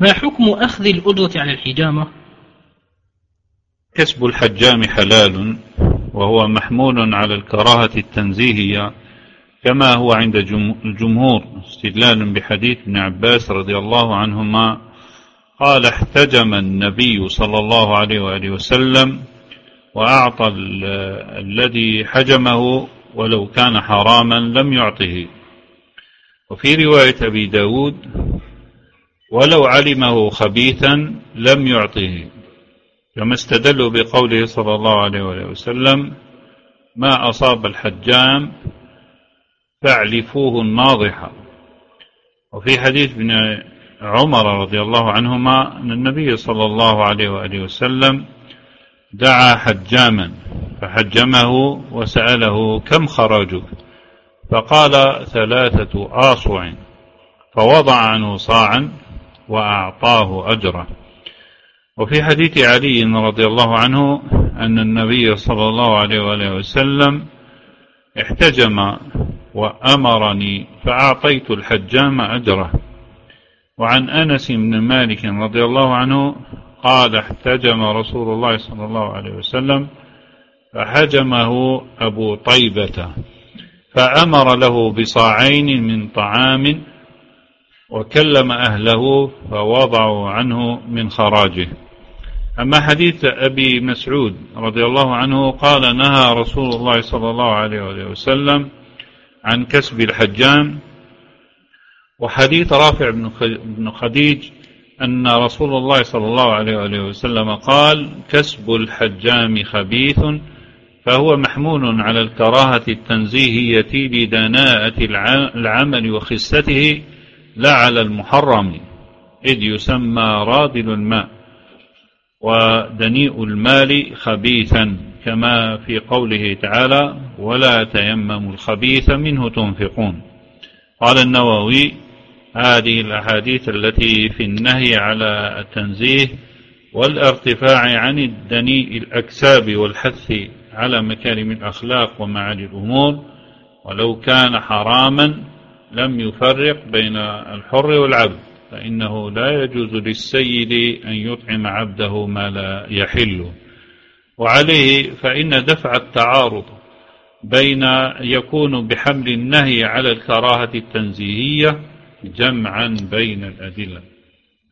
ما حكم أخذ الأجرة على الحجامة؟ كسب الحجام حلال وهو محمول على الكراهة التنزيهية كما هو عند الجمهور. استدلال بحديث ابن عباس رضي الله عنهما قال احتجم النبي صلى الله عليه وآله وسلم وأعطى الذي حجمه ولو كان حراما لم يعطه. وفي رواية أبي داود ولو علمه خبيثا لم يعطه. كما استدلوا بقوله صلى الله عليه وسلم ما أصاب الحجام فاعلفوه الناضحة. وفي حديث ابن عمر رضي الله عنهما أن النبي صلى الله عليه وآله وسلم دعا حجاما فحجمه وسأله كم خرجك؟ فقال ثلاثة آصع فوضع عنه صاعا وأعطاه أجره. وفي حديث علي رضي الله عنه أن النبي صلى الله عليه وآله وسلم احتجم وأمرني فأعطيت الحجام أجره. وعن أنس بن مالك رضي الله عنه قال احتجم رسول الله صلى الله عليه وسلم فحجمه أبو طيبة فأمر له بصاعين من طعام وكلم أهله فوضعوا عنه من خراجه. أما حديث أبي مسعود رضي الله عنه قال نهى رسول الله صلى الله عليه وسلم عن كسب الحجام. وحديث رافع بن خديج أن رسول الله صلى الله عليه وسلم قال كسب الحجام خبيث فهو محمول على الكراهة التنزيهية لدناءة العمل وخسته لا على المحرم إذ يسمى رادل الماء ودنيء المال خبيثا كما في قوله تعالى ولا تيمموا الخبيث منه تنفقون قال النووي هذه الأحاديث التي في النهي على التنزيه والارتفاع عن الدنيء الأكساب والحث على مكارم الأخلاق ومعالي الأمور ولو كان حراما لم يفرق بين الحر والعبد فإنه لا يجوز للسيد أن يطعم عبده ما لا يحل. وعليه فإن دفع التعارض بين يكون بحمل النهي على الكراهة التنزيهية جمعا بين الأدلة.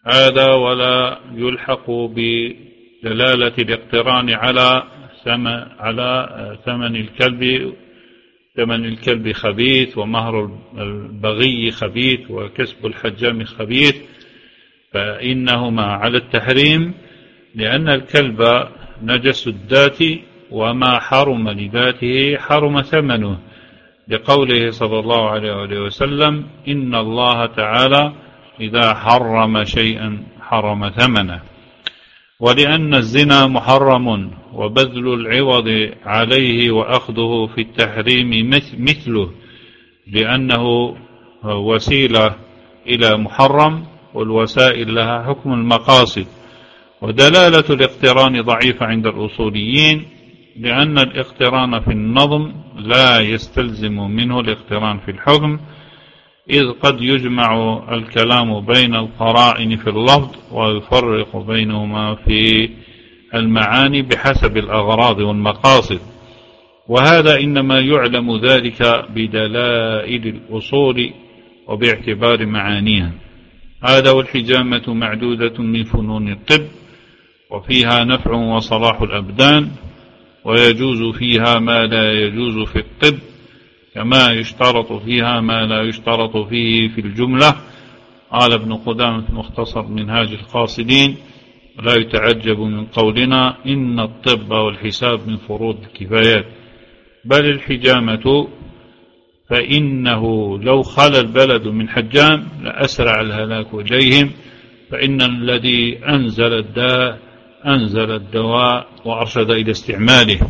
هذا ولا يلحق بدلالة الاقتران على ثمن الكلب ثمن الكلب خبيث ومهر البغي خبيث وكسب الحجام خبيث فإنهما على التحريم لأن الكلب نجس الذات وما حرم لذاته حرم ثمنه. لقوله صلى الله عليه وسلم إن الله تعالى إذا حرم شيئا حرم ثمنه. ولأن الزنا محرم وبذل العوض عليه وأخذه في التحريم مثله لأنه وسيلة إلى محرم والوسائل لها حكم المقاصد. ودلالة الاقتران ضعيفة عند الأصوليين لأن الاقتران في النظم لا يستلزم منه الاقتران في الحكم إذ قد يجمع الكلام بين القرائن في اللفظ ويفرق بينهما في المعاني بحسب الأغراض والمقاصد. وهذا إنما يعلم ذلك بدلائل الأصول وباعتبار معانيها. هذا والحجامة معدودة من فنون الطب وفيها نفع وصلاح الأبدان ويجوز فيها ما لا يجوز في الطب. كما يشترط فيها ما لا يشترط فيه في الجملة. قال ابن قدامة مختصر منهاج القاصدين لا يتعجب من قولنا إن الطب والحساب من فروض الكفايات بل الحجامة فإنه لو خلى البلد من حجام لأسرع الهلاك إليهم فإن الذي أنزل الداء أنزل الدواء وأرشد إلى استعماله.